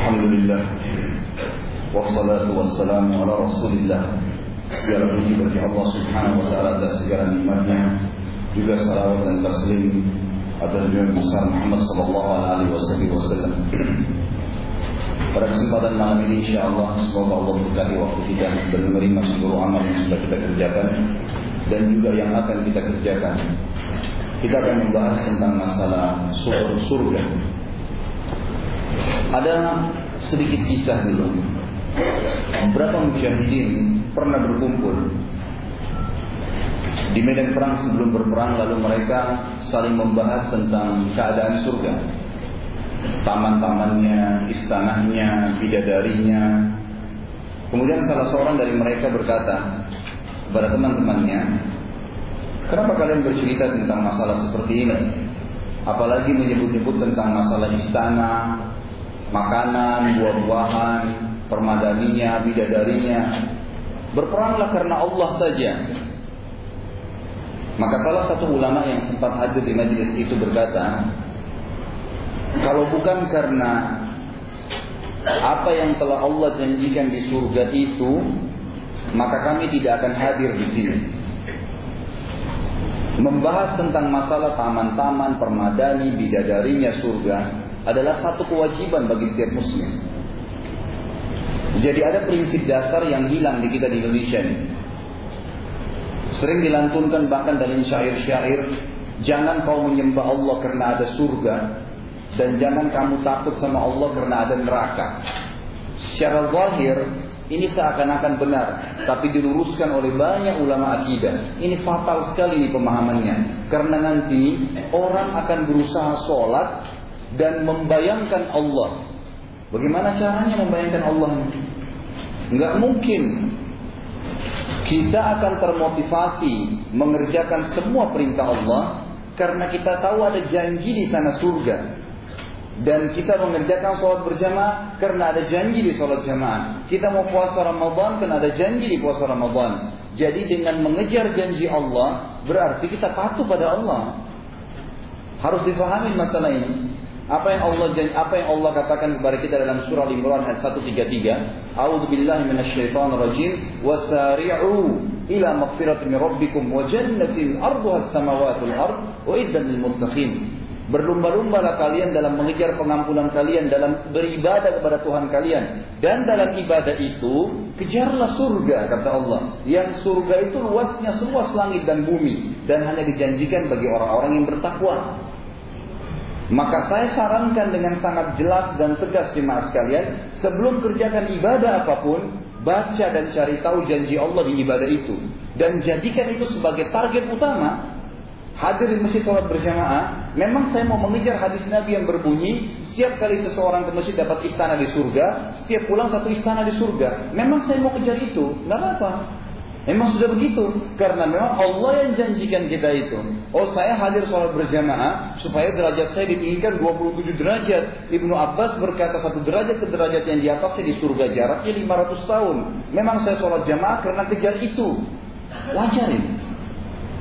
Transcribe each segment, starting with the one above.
Alhamdulillah Wassalatu wassalamu ala rasulillah Segala puji bagi Allah subhanahu wa ta'ala atas segala nikmatnya Juga salawat dan taslim atas Nabi besar Muhammad sallallahu alaihi wasallam pada kesempatan malam ini insya Allah semoga Allah berkati waktu kita dan menerima seluruh amal yang sudah kita kerjakan dan juga yang akan kita kerjakan. Kita akan membahas tentang masalah surga. Ada sedikit kisah dulu. Beberapa mujahidin pernah berkumpul di medan perang sebelum berperang lalu mereka saling membahas tentang keadaan surga taman-tamannya, istanahnya, bidadarinya. Kemudian salah seorang dari mereka berkata kepada teman-temannya, kenapa kalian bercerita tentang masalah seperti ini? Apalagi menyebut-nyebut tentang masalah istana, makanan, buah-buahan, permadaninya, bidadarinya. Berperanglah karena Allah saja. Maka salah satu ulama yang sempat hadir di majelis itu berkata, kalau bukan karena apa yang telah Allah janjikan di surga itu, maka kami tidak akan hadir di sini. Membahas tentang masalah taman-taman, permadani, bidadarinya surga adalah satu kewajiban bagi setiap muslim. Jadi ada prinsip dasar yang hilang di kita di Indonesia ini. Sering dilantunkan bahkan dalam syair-syair, jangan kau menyembah Allah karena ada surga, dan jangan kamu takut sama Allah karena ada neraka. Secara zahir ini seakan-akan benar, tapi diluruskan oleh banyak ulama akidah. Ini fatal sekali ini pemahamannya. Karena nanti orang akan berusaha sholat dan membayangkan Allah. Bagaimana caranya membayangkan Allah? Enggak mungkin. Kita akan termotivasi mengerjakan semua perintah Allah karena kita tahu ada janji di sana surga dan kita mengerjakan sholat berjamaah karena ada janji di sholat jamaah. Kita mau puasa Ramadan karena ada janji di puasa Ramadan. Jadi dengan mengejar janji Allah berarti kita patuh pada Allah. Harus difahami masalah ini. Apa yang Allah apa yang Allah katakan kepada kita dalam surah Al-Imran ayat 133, A'udzu billahi minasyaitonir rajim, wasari'u ila magfiratin min rabbikum wa jannatin arduha as-samawati wal ard wa iddan lil muttaqin. Berlumba-lumbalah kalian dalam mengejar pengampunan kalian, dalam beribadah kepada Tuhan kalian. Dan dalam ibadah itu, kejarlah surga, kata Allah. Yang surga itu luasnya seluas langit dan bumi. Dan hanya dijanjikan bagi orang-orang yang bertakwa. Maka saya sarankan dengan sangat jelas dan tegas jemaah sekalian, sebelum kerjakan ibadah apa pun, baca dan cari tahu janji Allah di ibadah itu. Dan jadikan itu sebagai target utama hadir di masjid sholat berjamaah, memang saya mau mengejar hadis Nabi yang berbunyi, setiap kali seseorang ke masjid dapat istana di surga, setiap pulang satu istana di surga. Memang saya mau kejar itu, nggak apa-apa. Memang sudah begitu, karena memang Allah yang janjikan kita itu. Oh saya hadir sholat berjamaah supaya derajat saya ditinggikan 27 derajat. Ibnu Abbas berkata satu derajat ke derajat yang di atasnya di surga jaraknya 500 tahun. Memang saya sholat jamaah karena kejar itu. Wajar ini.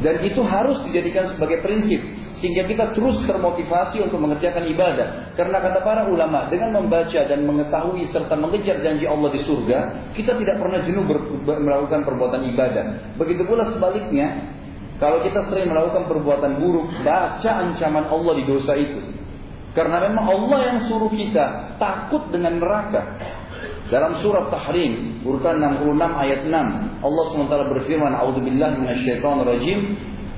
Dan itu harus dijadikan sebagai prinsip sehingga kita terus termotivasi untuk mengerjakan ibadah. Karena kata para ulama, dengan membaca dan mengetahui serta mengejar janji Allah di surga, kita tidak pernah jenuh melakukan perbuatan ibadah. Begitu pula sebaliknya, kalau kita sering melakukan perbuatan buruk, baca ancaman Allah di dosa itu. Karena memang Allah yang suruh kita takut dengan neraka. Dalam surat Tahrim urutan 66 ayat 6 Allah SWT berfirman A'udzubillahi minasyaitonirrajim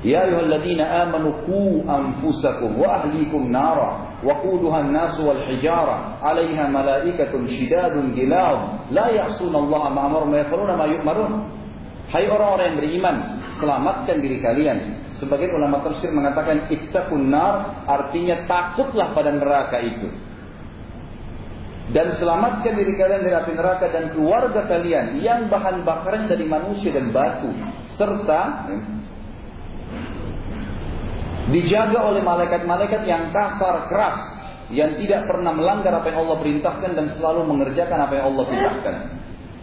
Qu anfusakum wa ahlikum nara wa quduha an-nas wal hijara 'alayha malaikatun shidadun gilad. La ya'suna Allah ma amara ma yafaluna ma yu'marun. Hai orang-orang yang beriman selamatkan diri kalian. Sebagian ulama tafsir mengatakan ittaqun nar artinya takutlah pada neraka itu. Dan selamatkan diri kalian dari api neraka dan keluarga kalian yang bahan bakaran dari manusia dan batu. Serta dijaga oleh malaikat-malaikat yang kasar keras yang tidak pernah melanggar apa yang Allah perintahkan dan selalu mengerjakan apa yang Allah perintahkan.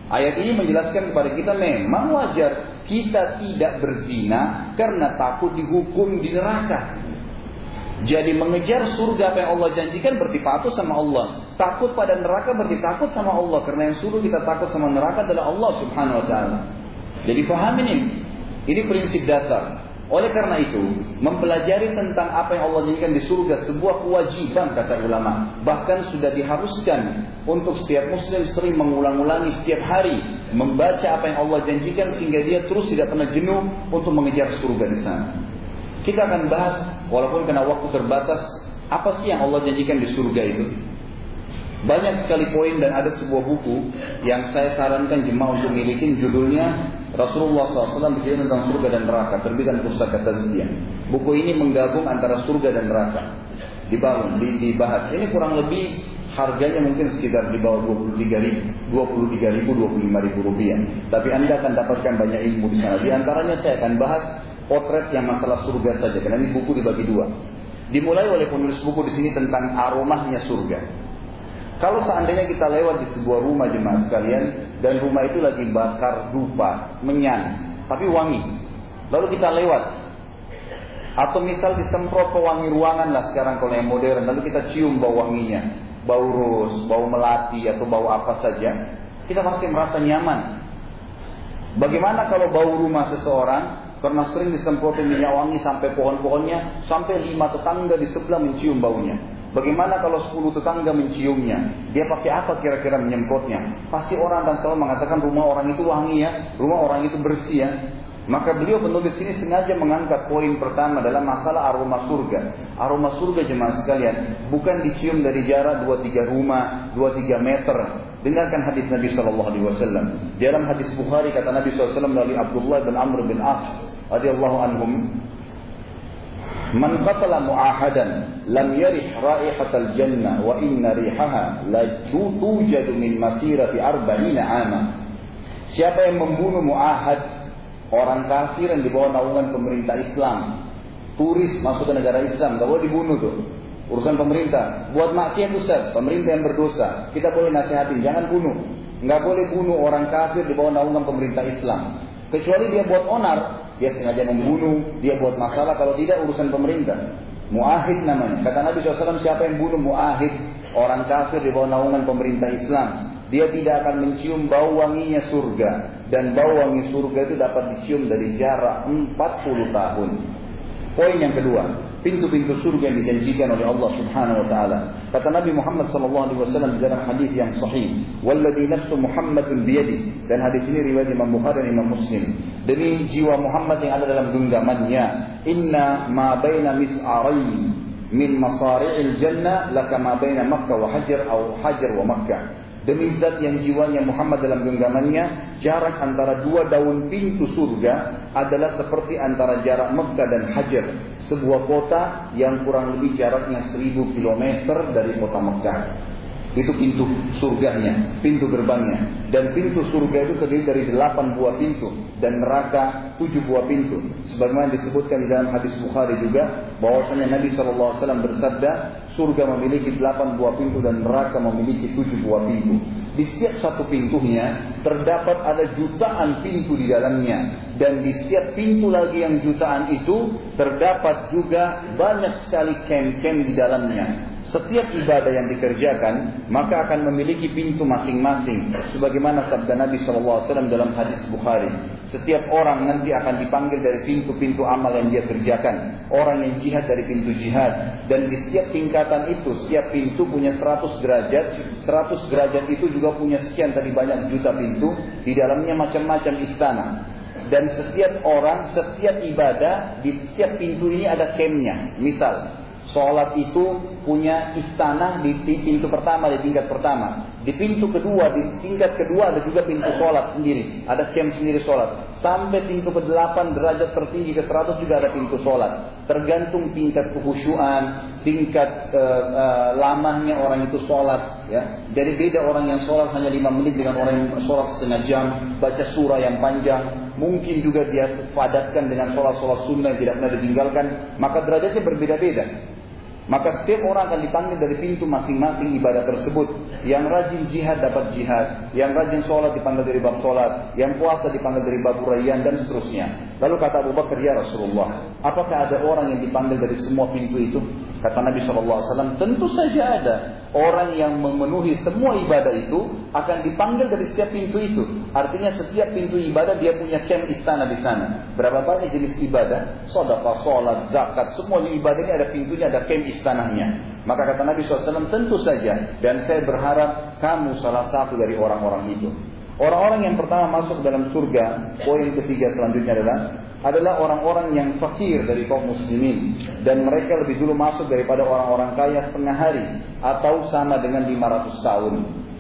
Ayat ini menjelaskan kepada kita memang wajar kita tidak berzina karena takut dihukum di neraka. Jadi mengejar surga apa yang Allah janjikan berarti patuh sama Allah. Takut pada neraka berarti takut sama Allah. Karena yang suruh kita takut sama neraka adalah Allah subhanahu wa ta'ala. Jadi paham ini. Ini prinsip dasar. Oleh karena itu, mempelajari tentang apa yang Allah janjikan di surga sebuah kewajiban kata ulama. Bahkan sudah diharuskan untuk setiap muslim sering mengulang-ulangi setiap hari membaca apa yang Allah janjikan sehingga dia terus tidak pernah jenuh untuk mengejar surga di sana. Kita akan bahas walaupun karena waktu terbatas apa sih yang Allah janjikan di surga itu. Banyak sekali poin dan ada sebuah buku yang saya sarankan jemaah untuk milikin judulnya Rasulullah SAW bercerita tentang surga dan neraka, terbitan pustaka Tazkiyah. Buku ini menggabung antara surga dan neraka. Dibangun, dibahas. Ini kurang lebih harganya mungkin sekitar di bawah 23 ribu, 23 ribu, 25 ribu rupiah. Tapi Anda akan dapatkan banyak ilmu di sana. Di antaranya saya akan bahas potret yang masalah surga saja. Karena ini buku dibagi dua. Dimulai oleh penulis buku di sini tentang aromahnya surga. Kalau seandainya kita lewat di sebuah rumah jemaah sekalian dan rumah itu lagi bakar dupa, menyan, tapi wangi. Lalu kita lewat. Atau misal disemprot pewangi ruangan lah sekarang kalau yang modern, lalu kita cium bau wanginya, bau ros, bau melati atau bau apa saja, kita masih merasa nyaman. Bagaimana kalau bau rumah seseorang karena sering disemprot minyak wangi sampai pohon-pohonnya, sampai lima tetangga di sebelah mencium baunya. Bagaimana kalau 10 tetangga menciumnya? Dia pakai apa kira-kira menyemprotnya? Pasti orang akan selalu mengatakan rumah orang itu wangi ya, rumah orang itu bersih ya. Maka beliau penulis ini sengaja mengangkat poin pertama dalam masalah aroma surga. Aroma surga jemaah sekalian bukan dicium dari jarak 2-3 rumah, 2-3 meter. Dengarkan hadis Nabi Shallallahu Alaihi Wasallam. Dalam hadis Bukhari kata Nabi SAW melalui Abdullah bin Amr bin As radhiyallahu anhum, Man qatala mu'ahadan lam yarih raihatal jannah wa inna rihaha la tujadu min masirati arba'ina ama. Siapa yang membunuh mu'ahad orang kafir yang di bawah naungan pemerintah Islam, turis masuk ke negara Islam, gak boleh dibunuh tuh. Urusan pemerintah. Buat maksiat Ustaz, pemerintah yang berdosa. Kita boleh nasihatin, jangan bunuh. Nggak boleh bunuh orang kafir di bawah naungan pemerintah Islam. Kecuali dia buat onar, dia sengaja membunuh, dia buat masalah, kalau tidak urusan pemerintah. Muahid namanya. Kata Nabi SAW, siapa yang bunuh muahid, orang kafir di bawah naungan pemerintah Islam, dia tidak akan mencium bau wanginya surga. Dan bau wangi surga itu dapat dicium dari jarak 40 tahun. Poin yang kedua, pintu-pintu surga yang dijanjikan oleh Allah Subhanahu wa taala. Kata Nabi Muhammad sallallahu alaihi wasallam dalam hadis yang sahih, "Walladzi nafsu Muhammadin biyadi." Dan hadis ini riwayat Imam Bukhari dan Imam Muslim. Demi jiwa Muhammad yang ada dalam genggamannya, "Inna ma baina mis'arain min masari'il jannah laka ma baina Makkah wa Hajar atau Hajar wa Makkah." Demi zat yang jiwanya Muhammad dalam genggamannya, jarak antara dua daun pintu surga adalah seperti antara jarak Mekah dan Hajar, sebuah kota yang kurang lebih jaraknya seribu kilometer dari kota Mekah. Itu pintu surganya, pintu gerbangnya. Dan pintu surga itu terdiri dari delapan buah pintu. Dan neraka tujuh buah pintu. Sebagaimana disebutkan di dalam hadis Bukhari juga. bahwasanya Nabi SAW bersabda, surga memiliki delapan buah pintu dan neraka memiliki tujuh buah pintu. Di setiap satu pintunya terdapat ada jutaan pintu di dalamnya dan di setiap pintu lagi yang jutaan itu terdapat juga banyak sekali kem-kem di dalamnya. Setiap ibadah yang dikerjakan maka akan memiliki pintu masing-masing. Sebagaimana sabda Nabi SAW dalam hadis Bukhari. Setiap orang nanti akan dipanggil dari pintu-pintu amal yang dia kerjakan. Orang yang jihad dari pintu jihad. Dan di setiap tingkatan itu, setiap pintu punya 100 derajat. 100 derajat itu juga punya sekian tadi banyak juta pintu. Di dalamnya macam-macam istana. Dan setiap orang, setiap ibadah, di setiap pintu ini ada kemnya. Misal, Sholat itu punya istana di pintu pertama, di tingkat pertama. Di pintu kedua, di tingkat kedua ada juga pintu sholat sendiri. Ada camp sendiri sholat. Sampai pintu ke-8 derajat tertinggi ke 100 juga ada pintu sholat. Tergantung tingkat kehusuan, tingkat uh, uh, lamanya orang itu sholat. Ya. Jadi beda orang yang sholat hanya 5 menit dengan orang yang sholat setengah jam. Baca surah yang panjang. Mungkin juga dia padatkan dengan sholat-sholat sunnah yang tidak pernah ditinggalkan. Maka derajatnya berbeda-beda. Maka setiap orang akan dipanggil dari pintu masing-masing ibadah tersebut. Yang rajin jihad dapat jihad. Yang rajin sholat dipanggil dari bab sholat. Yang puasa dipanggil dari bab uraian dan seterusnya. Lalu kata Abu Bakar, Ya Rasulullah, apakah ada orang yang dipanggil dari semua pintu itu? Kata Nabi SAW, tentu saja ada orang yang memenuhi semua ibadah itu akan dipanggil dari setiap pintu itu. Artinya setiap pintu ibadah dia punya kem istana di sana. Berapa banyak jenis ibadah? Sodapa, sholat, zakat, semuanya ibadah ini ada pintunya, ada kem istananya. Maka kata Nabi SAW, tentu saja. Dan saya berharap kamu salah satu dari orang-orang itu. Orang-orang yang pertama masuk dalam surga, poin ketiga selanjutnya adalah adalah orang-orang yang fakir dari kaum muslimin dan mereka lebih dulu masuk daripada orang-orang kaya setengah hari atau sama dengan 500 tahun.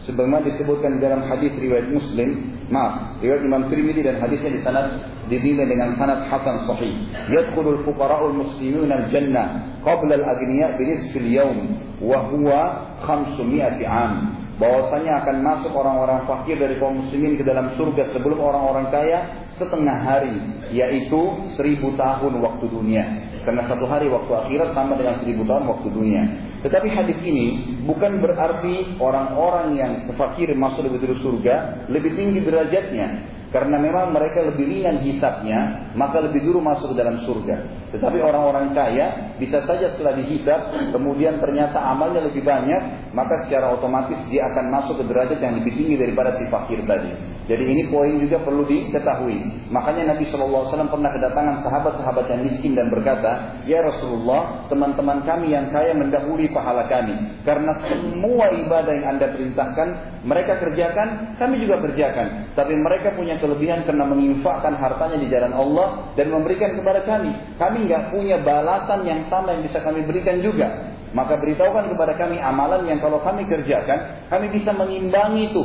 Sebagaimana disebutkan dalam hadis riwayat Muslim, maaf, riwayat Imam Tirmidzi dan hadisnya di sana dinilai dengan sanad hasan sahih. Yadkhulul fuqara'ul muslimin al-jannah qabla al-aghniya bi nisfil yawm wa huwa 500 'am bahwasanya akan masuk orang-orang fakir dari kaum muslimin ke dalam surga sebelum orang-orang kaya setengah hari yaitu seribu tahun waktu dunia. Karena satu hari waktu akhirat sama dengan seribu tahun waktu dunia. Tetapi hadis ini bukan berarti orang-orang yang fakir masuk lebih dulu surga lebih tinggi derajatnya karena memang mereka lebih ringan hisapnya, maka lebih dulu masuk dalam surga. Tetapi orang-orang kaya bisa saja setelah dihisap, kemudian ternyata amalnya lebih banyak, maka secara otomatis dia akan masuk ke derajat yang lebih tinggi daripada si fakir tadi. Jadi ini poin juga perlu diketahui. Makanya Nabi SAW pernah kedatangan sahabat-sahabat yang miskin dan berkata, Ya Rasulullah, teman-teman kami yang kaya mendahului pahala kami. Karena semua ibadah yang anda perintahkan, mereka kerjakan, kami juga kerjakan. Tapi mereka punya kelebihan karena menginfakkan hartanya di jalan Allah dan memberikan kepada kami. Kami nggak punya balasan yang sama yang bisa kami berikan juga. Maka beritahukan kepada kami amalan yang kalau kami kerjakan, kami bisa mengimbangi itu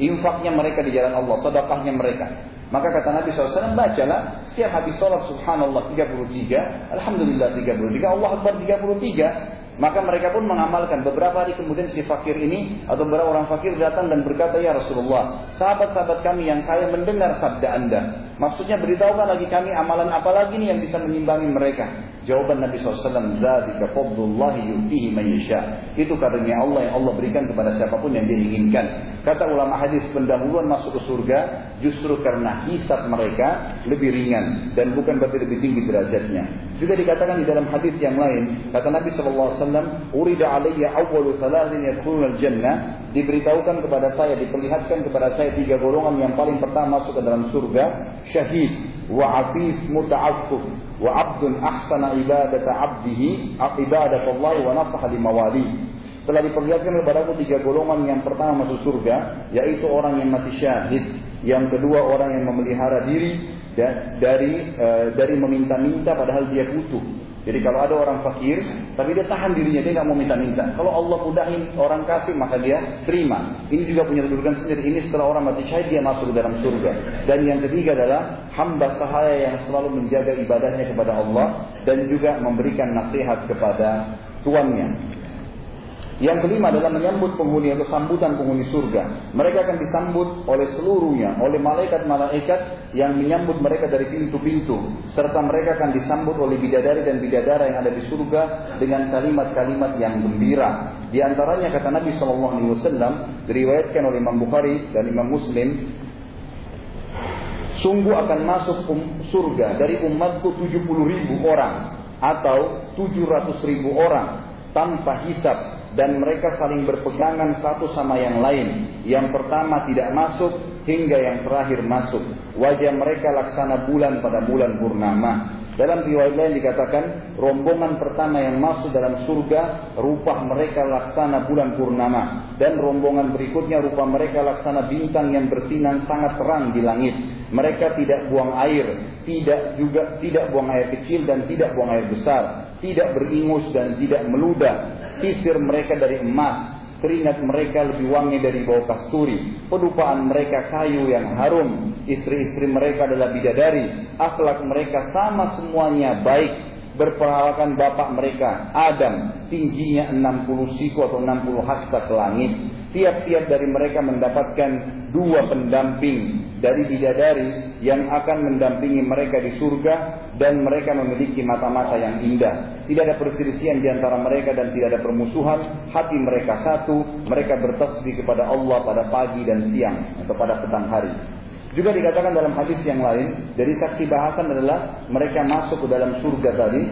infaknya mereka di jalan Allah, sedekahnya mereka. Maka kata Nabi SAW, bacalah setiap habis sholat subhanallah 33, Alhamdulillah 33, Allah Akbar 33. Maka mereka pun mengamalkan beberapa hari kemudian si fakir ini atau beberapa orang fakir datang dan berkata, Ya Rasulullah, sahabat-sahabat kami yang kaya mendengar sabda anda. Maksudnya beritahukan lagi kami amalan apa lagi nih yang bisa mengimbangi mereka. Jawaban Nabi SAW, Zalika fadlullahi yu'tihi man Itu karunia Allah yang Allah berikan kepada siapa pun yang dia inginkan. Kata ulama hadis, pendahuluan masuk ke surga justru karena hisab mereka lebih ringan dan bukan berarti lebih tinggi derajatnya. Juga dikatakan di dalam hadis yang lain, kata Nabi SAW, Urida alaiya awwalu salatin yadkhulun al-jannah, diberitahukan kepada saya, diperlihatkan kepada saya tiga golongan yang paling pertama masuk ke dalam surga, syahid, wa afif muta'affuf, wa abdun ahsana ibadata abdihi Allah wa nasaha limawali. Telah diperlihatkan kepada aku tiga golongan. Yang pertama masuk surga yaitu orang yang mati syahid. Yang kedua orang yang memelihara diri dari uh, dari meminta-minta padahal dia butuh jadi kalau ada orang fakir, tapi dia tahan dirinya, dia nggak mau minta-minta. Kalau Allah mudahin orang kasih, maka dia terima. Ini juga punya kedudukan sendiri. Ini setelah orang mati syahid, dia masuk dalam surga. Dan yang ketiga adalah hamba sahaya yang selalu menjaga ibadahnya kepada Allah dan juga memberikan nasihat kepada tuannya. Yang kelima adalah menyambut penghuni atau sambutan penghuni surga. Mereka akan disambut oleh seluruhnya, oleh malaikat-malaikat yang menyambut mereka dari pintu-pintu. Serta mereka akan disambut oleh bidadari dan bidadara yang ada di surga dengan kalimat-kalimat yang gembira. Di antaranya kata Nabi SAW, diriwayatkan oleh Imam Bukhari dan Imam Muslim, Sungguh akan masuk um, surga dari umatku 70 ribu orang atau 700 ribu orang tanpa hisap dan mereka saling berpegangan satu sama yang lain. Yang pertama tidak masuk hingga yang terakhir masuk. Wajah mereka laksana bulan pada bulan purnama. Dalam riwayat lain dikatakan rombongan pertama yang masuk dalam surga rupa mereka laksana bulan purnama dan rombongan berikutnya rupa mereka laksana bintang yang bersinar sangat terang di langit. Mereka tidak buang air, tidak juga tidak buang air kecil dan tidak buang air besar, tidak beringus dan tidak meludah, sisir mereka dari emas, keringat mereka lebih wangi dari bau kasturi, pedupaan mereka kayu yang harum, istri-istri mereka adalah bidadari, akhlak mereka sama semuanya baik, berperawakan bapak mereka Adam, tingginya 60 siku atau 60 hasta ke langit. Tiap-tiap dari mereka mendapatkan dua pendamping dari bidadari yang akan mendampingi mereka di surga dan mereka memiliki mata-mata yang indah. Tidak ada perselisihan di antara mereka dan tidak ada permusuhan. Hati mereka satu, mereka bertasbih kepada Allah pada pagi dan siang atau pada petang hari. Juga dikatakan dalam hadis yang lain, dari saksi bahasan adalah mereka masuk ke dalam surga tadi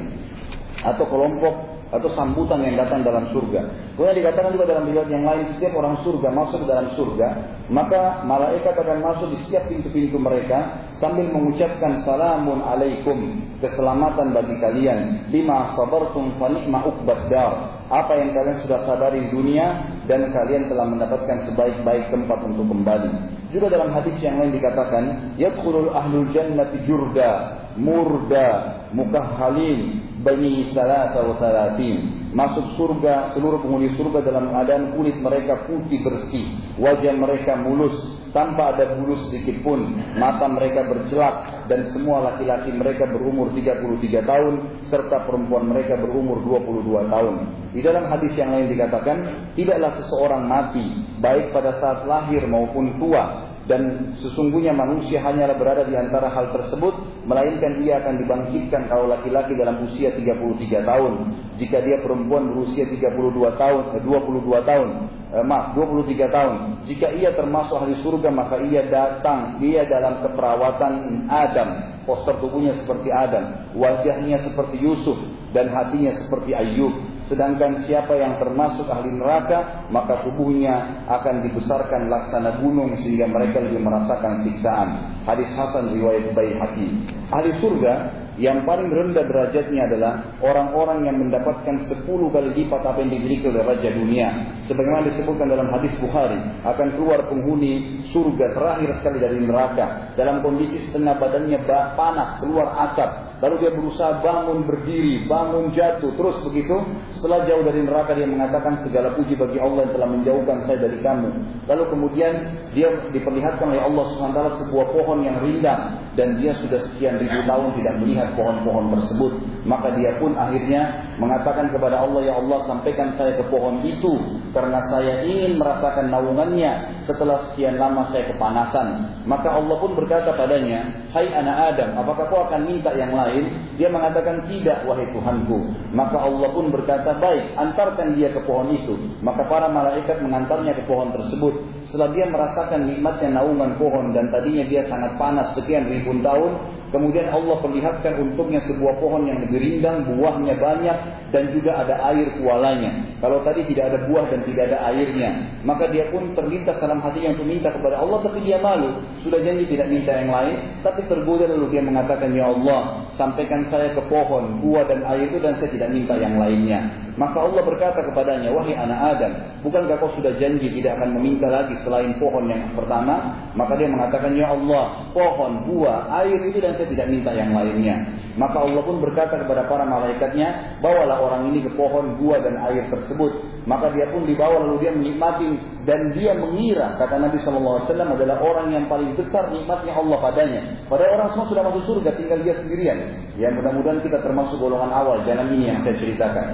atau kelompok atau sambutan yang datang dalam surga. Kemudian dikatakan juga dalam riwayat yang lain setiap orang surga masuk ke dalam surga, maka malaikat akan masuk di setiap pintu-pintu mereka sambil mengucapkan salamun alaikum, keselamatan bagi kalian, lima sabartum fa ni'ma dar. Apa yang kalian sudah sadari di dunia dan kalian telah mendapatkan sebaik-baik tempat untuk kembali. Juga dalam hadis yang lain dikatakan, yadkhulul ahlul jannati jurda murda mukahhalin bani salata wa salatin. Masuk surga seluruh penghuni surga dalam keadaan kulit mereka putih bersih. Wajah mereka mulus tanpa ada bulu sedikit pun. Mata mereka bercelak dan semua laki-laki mereka berumur 33 tahun serta perempuan mereka berumur 22 tahun. Di dalam hadis yang lain dikatakan tidaklah seseorang mati baik pada saat lahir maupun tua. Dan sesungguhnya manusia hanyalah berada di antara hal tersebut melainkan dia akan dibangkitkan kalau laki-laki dalam usia 33 tahun. Jika dia perempuan berusia 32 tahun 22 eh, tahun eh, maaf 23 tahun. Jika ia termasuk ahli surga maka ia datang dia dalam keperawatan Adam. Poster tubuhnya seperti Adam wajahnya seperti Yusuf dan hatinya seperti Ayub Sedangkan siapa yang termasuk ahli neraka, maka tubuhnya akan dibesarkan laksana gunung sehingga mereka lebih merasakan siksaan. Hadis Hasan riwayat Baihaqi. Ahli surga yang paling rendah derajatnya adalah orang-orang yang mendapatkan 10 kali lipat apa yang dimiliki oleh raja dunia. Sebagaimana disebutkan dalam hadis Bukhari, akan keluar penghuni surga terakhir sekali dari neraka dalam kondisi setengah badannya panas, keluar asap, Lalu dia berusaha bangun berdiri, bangun jatuh, terus begitu. Setelah jauh dari neraka dia mengatakan segala puji bagi Allah yang telah menjauhkan saya dari kamu. Lalu kemudian dia diperlihatkan oleh Allah SWT sebuah pohon yang rindang dan dia sudah sekian ribu tahun tidak melihat pohon-pohon tersebut. Maka dia pun akhirnya mengatakan kepada Allah, Ya Allah sampaikan saya ke pohon itu karena saya ingin merasakan naungannya setelah sekian lama saya kepanasan. Maka Allah pun berkata padanya, Hai anak Adam, apakah kau akan minta yang lain? dia mengatakan tidak wahai Tuhanku. Maka Allah pun berkata, baik, antarkan dia ke pohon itu. Maka para malaikat mengantarnya ke pohon tersebut. Setelah dia merasakan nikmatnya naungan pohon dan tadinya dia sangat panas sekian ribu tahun, kemudian Allah perlihatkan untuknya sebuah pohon yang lebih rindang, buahnya banyak dan juga ada air kualanya. Kalau tadi tidak ada buah dan tidak ada airnya, maka dia pun terlintas dalam hatinya untuk minta kepada Allah tapi dia malu. Sudah janji tidak minta yang lain, tapi tergoda lalu dia mengatakan, "Ya Allah, sampaikan saya ke pohon, buah dan air itu dan saya tidak minta yang lainnya." Maka Allah berkata kepadanya, wahai anak Adam, bukankah kau sudah janji tidak akan meminta lagi selain pohon yang pertama? Maka dia mengatakan, ya Allah, pohon, buah, air itu dan saya tidak minta yang lainnya. Maka Allah pun berkata kepada para malaikatnya, bawalah orang ini ke pohon, buah dan air tersebut. Maka dia pun dibawa lalu dia menikmati dan dia mengira kata Nabi SAW adalah orang yang paling besar nikmatnya Allah padanya. Padahal orang semua sudah masuk surga, tinggal dia sendirian. Ya mudah-mudahan kita termasuk golongan awal, jangan ini yang saya ceritakan.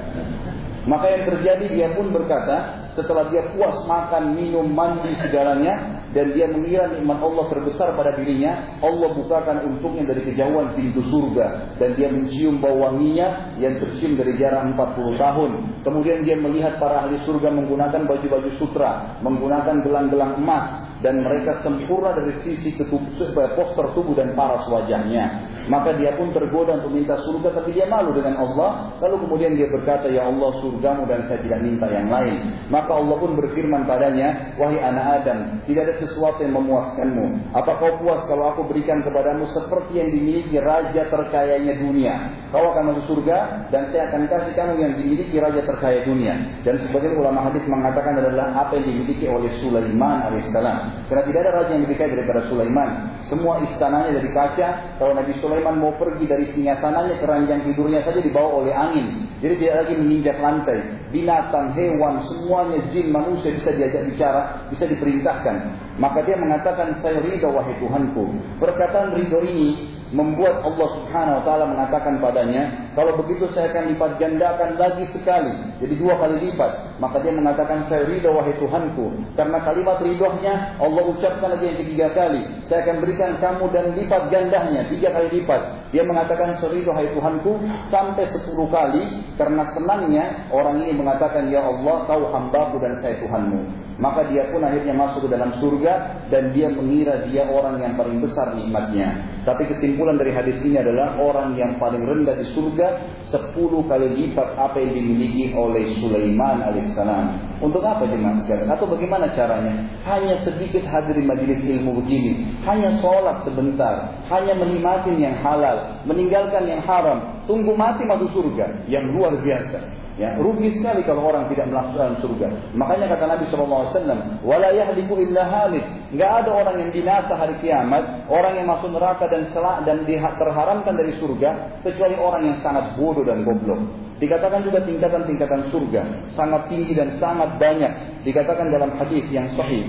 Maka yang terjadi dia pun berkata, setelah dia puas makan, minum, mandi segalanya, dan dia mengira nikmat Allah terbesar pada dirinya, Allah bukakan untuknya dari kejauhan pintu surga, dan dia mencium bau wanginya yang tercium dari jarak 40 tahun. Kemudian dia melihat para ahli surga menggunakan baju-baju sutra, menggunakan gelang-gelang emas, dan mereka sempurna dari sisi poster tubuh dan paras wajahnya. Maka dia pun tergoda untuk minta surga tapi dia malu dengan Allah. Lalu kemudian dia berkata, Ya Allah surgamu dan saya tidak minta yang lain. Maka Allah pun berfirman padanya, Wahai anak Adam, tidak ada sesuatu yang memuaskanmu. Apa kau puas kalau aku berikan kepadamu seperti yang dimiliki raja terkayanya dunia? Kau akan masuk surga dan saya akan kasih kamu yang dimiliki raja terkaya dunia. Dan sebagian ulama hadis mengatakan adalah apa yang dimiliki oleh Sulaiman alaihissalam. Karena tidak ada raja yang kaya daripada Sulaiman. Semua istananya dari kaca. Kalau Nabi Sulaiman Sulaiman mau pergi dari singgasananya keranjang tidurnya saja dibawa oleh angin. Jadi tidak lagi menginjak lantai. Binatang, hewan, semuanya jin, manusia bisa diajak bicara, bisa diperintahkan. Maka dia mengatakan, saya ridho wahai Tuhanku. Perkataan ridho ini membuat Allah Subhanahu wa taala mengatakan padanya, kalau begitu saya akan lipat gandakan lagi sekali, jadi dua kali lipat. Maka dia mengatakan saya ridho wahai Tuhanku, karena kalimat ridhonya Allah ucapkan lagi yang ketiga kali. Saya akan berikan kamu dan lipat gandahnya tiga kali lipat. Dia mengatakan seridho wahai Tuhanku sampai sepuluh kali karena senangnya orang ini mengatakan ya Allah kau hambaku dan saya Tuhanmu. Maka dia pun akhirnya masuk ke dalam surga dan dia mengira dia orang yang paling besar nikmatnya. Tapi kesimpulan dari hadis ini adalah orang yang paling rendah di surga 10 kali lipat apa yang dimiliki oleh Sulaiman alaihissalam. Untuk apa jemaah sekalian? Atau bagaimana caranya? Hanya sedikit hadir di majelis ilmu begini, hanya sholat sebentar, hanya menikmati yang halal, meninggalkan yang haram, tunggu mati masuk surga yang luar biasa. Ya, rugi sekali kalau orang tidak melakukan surga. Makanya kata Nabi SAW, "Wala yahliku illa halik." Enggak ada orang yang binasa hari kiamat, orang yang masuk neraka dan selak dan terharamkan dari surga kecuali orang yang sangat bodoh dan goblok. Dikatakan juga tingkatan-tingkatan surga sangat tinggi dan sangat banyak. Dikatakan dalam hadis yang sahih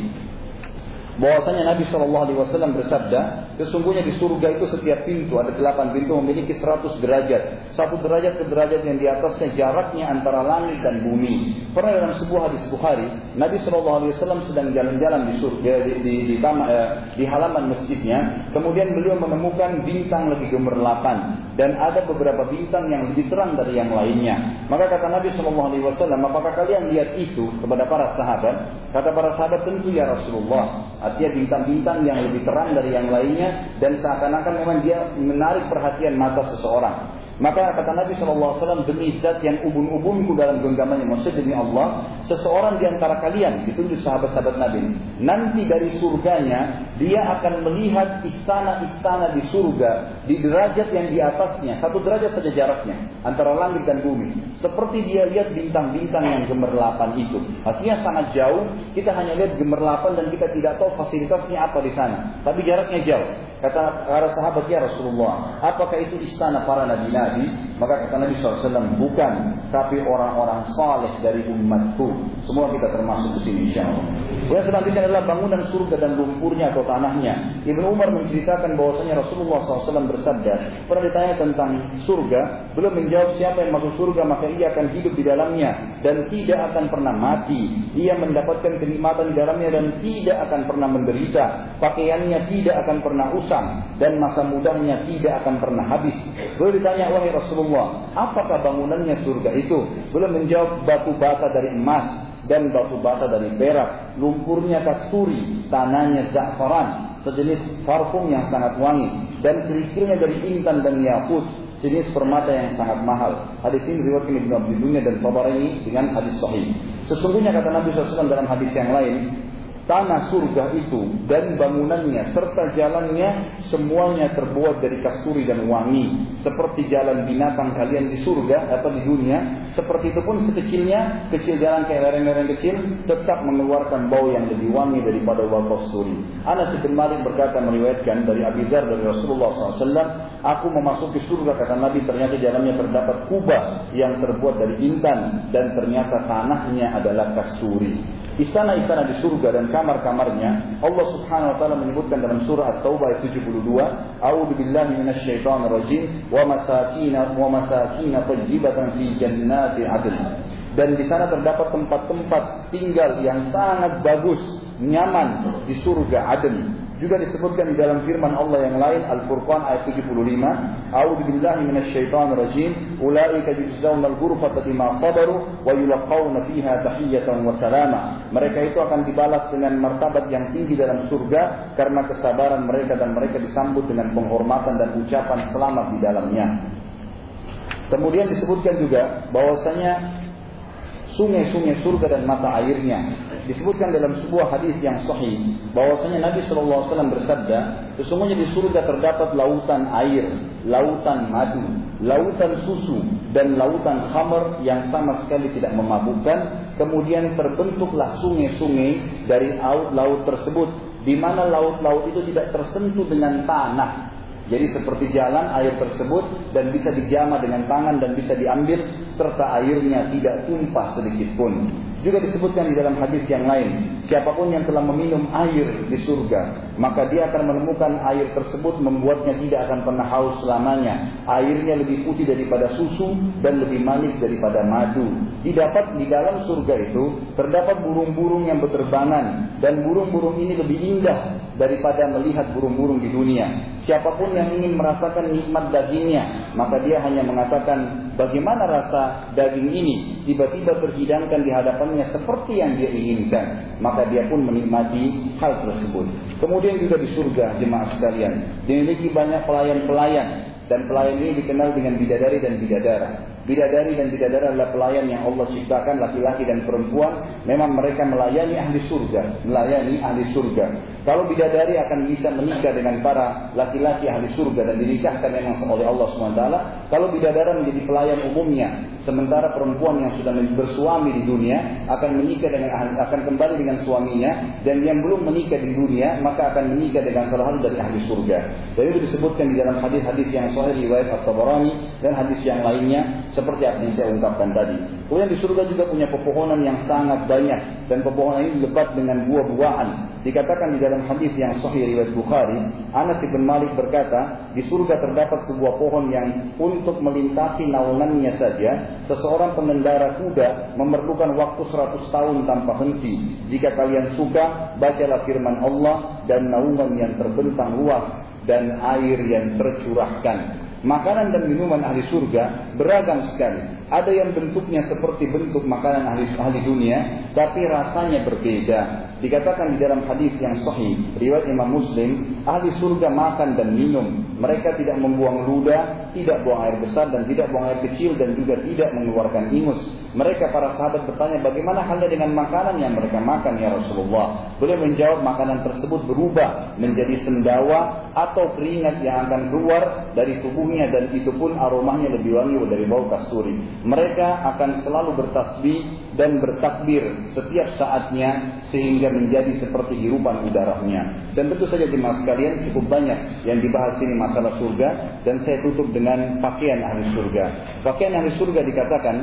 bahwasanya Nabi Shallallahu Alaihi Wasallam bersabda, sesungguhnya di surga itu setiap pintu ada delapan pintu memiliki seratus derajat, satu derajat ke derajat yang di atasnya jaraknya antara langit dan bumi. Pernah dalam sebuah hadis Bukhari, Nabi Shallallahu Alaihi Wasallam sedang jalan-jalan di surga di, di, di, eh, di halaman masjidnya, kemudian beliau menemukan bintang lebih gemerlapan dan ada beberapa bintang yang lebih terang dari yang lainnya. Maka kata Nabi Shallallahu Alaihi Wasallam, apakah kalian lihat itu kepada para sahabat? Kata para sahabat tentu ya Rasulullah. Artinya bintang-bintang yang lebih terang dari yang lainnya dan seakan-akan memang dia menarik perhatian mata seseorang. Maka kata Nabi SAW, demi zat yang ubun-ubunku dalam genggamannya, maksud demi Allah, seseorang di antara kalian, ditunjuk sahabat-sahabat Nabi, nanti dari surganya, dia akan melihat istana-istana di surga, di derajat yang di atasnya, satu derajat saja jaraknya, antara langit dan bumi. Seperti dia lihat bintang-bintang yang gemerlapan itu. Artinya sangat jauh, kita hanya lihat gemerlapan dan kita tidak tahu fasilitasnya apa di sana. Tapi jaraknya jauh. Kata para sahabat ya Rasulullah, apakah itu istana para nabi-nabi? Maka kata Nabi SAW, bukan, tapi orang-orang saleh dari umatku. Semua kita termasuk di sini insya Allah. Yang selanjutnya adalah bangunan surga dan lumpurnya atau tanahnya. Ibnu Umar menceritakan bahwasanya Rasulullah SAW bersabda, pernah ditanya tentang surga, belum menjawab siapa yang masuk surga maka ia akan hidup di dalamnya dan tidak akan pernah mati. Ia mendapatkan kenikmatan di dalamnya dan tidak akan pernah menderita. Pakaiannya tidak akan pernah usah dan masa mudanya tidak akan pernah habis. Beliau ditanya, wahai Rasulullah, apakah bangunannya surga itu? Beliau menjawab, batu bata dari emas dan batu bata dari perak, lumpurnya kasturi, tanahnya za'faran, sejenis parfum yang sangat wangi, dan kerikilnya dari intan dan yakut, jenis permata yang sangat mahal. Hadis ini riwayat Ibnu Abi dan Tabarani dengan hadis sahih. Sesungguhnya kata Nabi SAW dalam hadis yang lain, tanah surga itu dan bangunannya serta jalannya semuanya terbuat dari kasturi dan wangi. Seperti jalan binatang kalian di surga atau di dunia seperti itu pun sekecilnya kecil jalan kayak lereng-lereng kecil tetap mengeluarkan bau yang lebih wangi daripada bau kasturi. Anas bin Malik berkata meriwayatkan dari Abi Dzar dari Rasulullah SAW aku memasuki surga kata Nabi ternyata jalannya terdapat kubah yang terbuat dari intan dan ternyata tanahnya adalah kasturi istana-istana di surga dan kamar-kamarnya Allah Subhanahu wa taala menyebutkan dalam surah At-Taubah ayat 72 A'udzu billahi minasyaitonir rajim wa masakin wa masakin tayyibatan fi jannati adn dan di sana terdapat tempat-tempat tinggal yang sangat bagus, nyaman di surga Aden. Juga disebutkan di dalam firman Allah yang lain Al-Furqan ayat 75, A'udzu billahi minasyaitonir rajim, ulaika yujzauna al-ghurfata bima sabaru wa yulqauna fiha tahiyatan wa salama. Mereka itu akan dibalas dengan martabat yang tinggi dalam surga karena kesabaran mereka dan mereka disambut dengan penghormatan dan ucapan selamat di dalamnya. Kemudian disebutkan juga bahwasanya sungai-sungai surga dan mata airnya disebutkan dalam sebuah hadis yang sahih bahwasanya Nabi Shallallahu Alaihi Wasallam bersabda, sesungguhnya di surga terdapat lautan air, lautan madu, lautan susu dan lautan khamar yang sama sekali tidak memabukkan. Kemudian terbentuklah sungai-sungai dari laut-laut tersebut, di mana laut-laut itu tidak tersentuh dengan tanah, jadi seperti jalan air tersebut dan bisa dijama dengan tangan dan bisa diambil serta airnya tidak tumpah sedikit pun. Juga disebutkan di dalam hadis yang lain, siapa pun yang telah meminum air di surga, maka dia akan menemukan air tersebut membuatnya tidak akan pernah haus selamanya. Airnya lebih putih daripada susu dan lebih manis daripada madu. Didapat di dalam surga itu terdapat burung-burung yang berterbangan dan burung-burung ini lebih indah daripada melihat burung-burung di dunia. Siapa pun yang ingin merasakan nikmat dagingnya, maka dia hanya mengatakan bagaimana rasa daging ini tiba-tiba terhidangkan di hadapannya seperti yang dia inginkan. Maka dia pun menikmati hal tersebut. Kemudian juga di surga jemaah sekalian, dimiliki banyak pelayan-pelayan dan pelayan ini dikenal dengan bidadari dan bidadara. Bidadari dan bidadara adalah pelayan yang Allah ciptakan laki-laki dan perempuan. Memang mereka melayani ahli surga, melayani ahli surga. Kalau bidadari akan bisa menikah dengan para laki-laki ahli surga dan dinikahkan memang oleh Allah SWT. Kalau bidadara menjadi pelayan umumnya, sementara perempuan yang sudah bersuami di dunia akan menikah dengan akan kembali dengan suaminya dan yang belum menikah di dunia maka akan menikah dengan salah satu dari ahli surga. Itu disebutkan di dalam hadis-hadis yang sahih riwayat At-Tabarani dan hadis yang lainnya seperti apa yang saya ungkapkan tadi. Kemudian di surga juga punya pepohonan yang sangat banyak dan pepohonan ini lebat dengan buah-buahan. Dikatakan di dalam hadis yang sahih riwayat Bukhari, Anas bin Malik berkata, di surga terdapat sebuah pohon yang untuk melintasi naungannya saja, seseorang pengendara kuda memerlukan waktu 100 tahun tanpa henti. Jika kalian suka, bacalah firman Allah dan naungan yang terbentang luas dan air yang tercurahkan. Makanan dan minuman ahli surga beragam sekali. Ada yang bentuknya seperti bentuk makanan ahli, ahli dunia, tapi rasanya berbeda. Dikatakan di dalam hadis yang sahih, riwayat Imam Muslim, ahli surga makan dan minum. Mereka tidak membuang ludah, tidak buang air besar dan tidak buang air kecil dan juga tidak mengeluarkan ingus. Mereka para sahabat bertanya, bagaimana halnya dengan makanan yang mereka makan ya Rasulullah? Beliau menjawab, makanan tersebut berubah menjadi sendawa atau keringat yang akan keluar dari tubuhnya dan itu pun aromanya lebih wangi dari bau kasturi. Mereka akan selalu bertasbih dan bertakbir setiap saatnya sehingga menjadi seperti hirupan udaranya. Dan tentu saja jemaah sekalian cukup banyak yang dibahas ini masalah surga dan saya tutup dengan pakaian ahli surga. Pakaian ahli surga dikatakan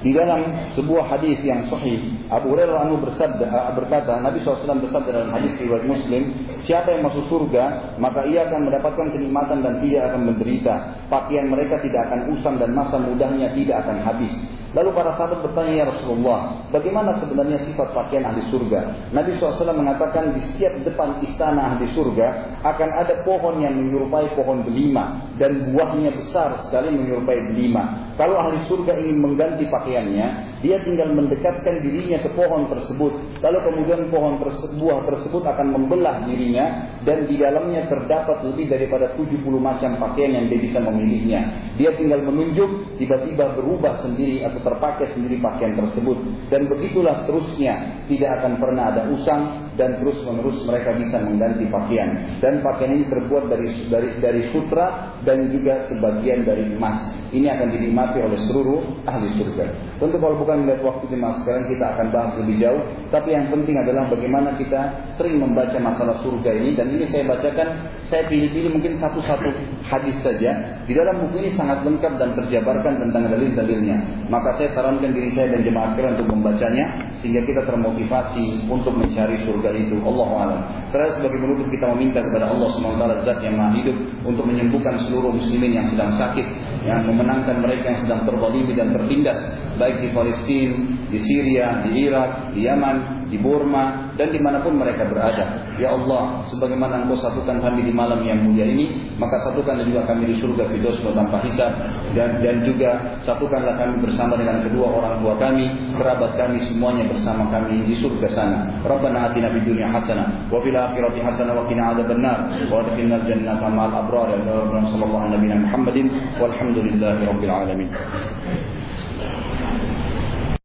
di dalam sebuah hadis yang sahih, Abu Hurairah anu bersabda eh, berkata, Nabi SAW bersabda dalam hadis riwayat Muslim, siapa yang masuk surga, maka ia akan mendapatkan kenikmatan dan tidak akan menderita. Pakaian mereka tidak akan usang dan masa mudahnya tidak akan habis. Lalu para sahabat bertanya, Ya Rasulullah, bagaimana sebenarnya sifat pakaian ahli surga? Nabi SAW mengatakan di setiap depan istana ahli surga akan ada pohon yang menyerupai pohon belima dan buahnya besar sekali menyerupai belima. Kalau ahli surga ingin mengganti pakaiannya, dia tinggal mendekatkan dirinya ke pohon tersebut. Lalu kemudian pohon tersebut, buah tersebut akan membelah dirinya dan di dalamnya terdapat lebih daripada 70 macam pakaian yang dia bisa memilihnya. Dia tinggal menunjuk, tiba-tiba berubah sendiri atau terpakai sendiri pakaian tersebut. Dan begitulah seterusnya. Tidak akan pernah ada usang dan terus menerus mereka bisa mengganti pakaian. Dan pakaian ini terbuat dari dari dari sutra dan juga sebagian dari emas. Ini akan dinikmati oleh seluruh ahli surga. Tentu kalau bukan melihat waktu di masa sekarang kita akan bahas lebih jauh. Tapi yang penting adalah bagaimana kita sering membaca masalah surga ini. Dan ini saya bacakan, saya pilih-pilih mungkin satu-satu hadis saja. Di dalam buku ini sangat lengkap dan terjabarkan tentang dalil-dalilnya. Maka saya sarankan diri saya dan jemaah sekalian untuk membacanya. Sehingga kita termotivasi untuk mencari surga itu. Allah alam. Terus sebagai penutup kita meminta kepada Allah SWT zat yang maha hidup untuk menyembuhkan seluruh muslimin yang sedang sakit, yang memenangkan mereka yang sedang terzalimi dan tertindas, baik di Palestina, di Syria, di Irak, di Yaman, di Burma, dan di mana pun mereka berada. Ya Allah, sebagaimana Engkau satukan kami di malam yang mulia ini, maka satukan juga kami di surga Firdaus tanpa hisab dan dan juga satukanlah kami bersama dengan kedua orang tua kami, kerabat kami semuanya bersama kami di surga sana. Rabbana atina fid dunya hasanah wa fil akhirati hasanah wa qina adzabannar wa adkhilna jannata ma'al abrar. Ya sallallahu alaihi wa sallam Muhammadin walhamdulillahi rabbil alamin.